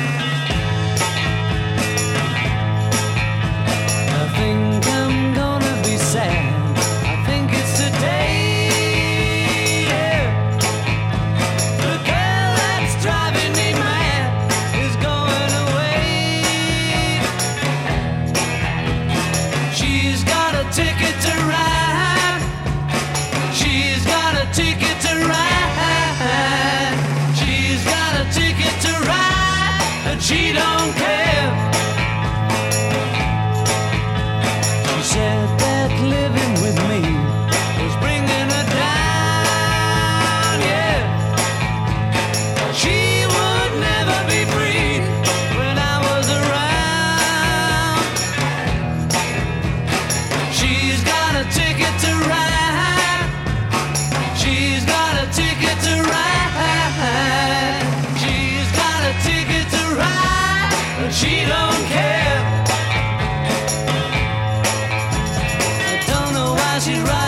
I do right.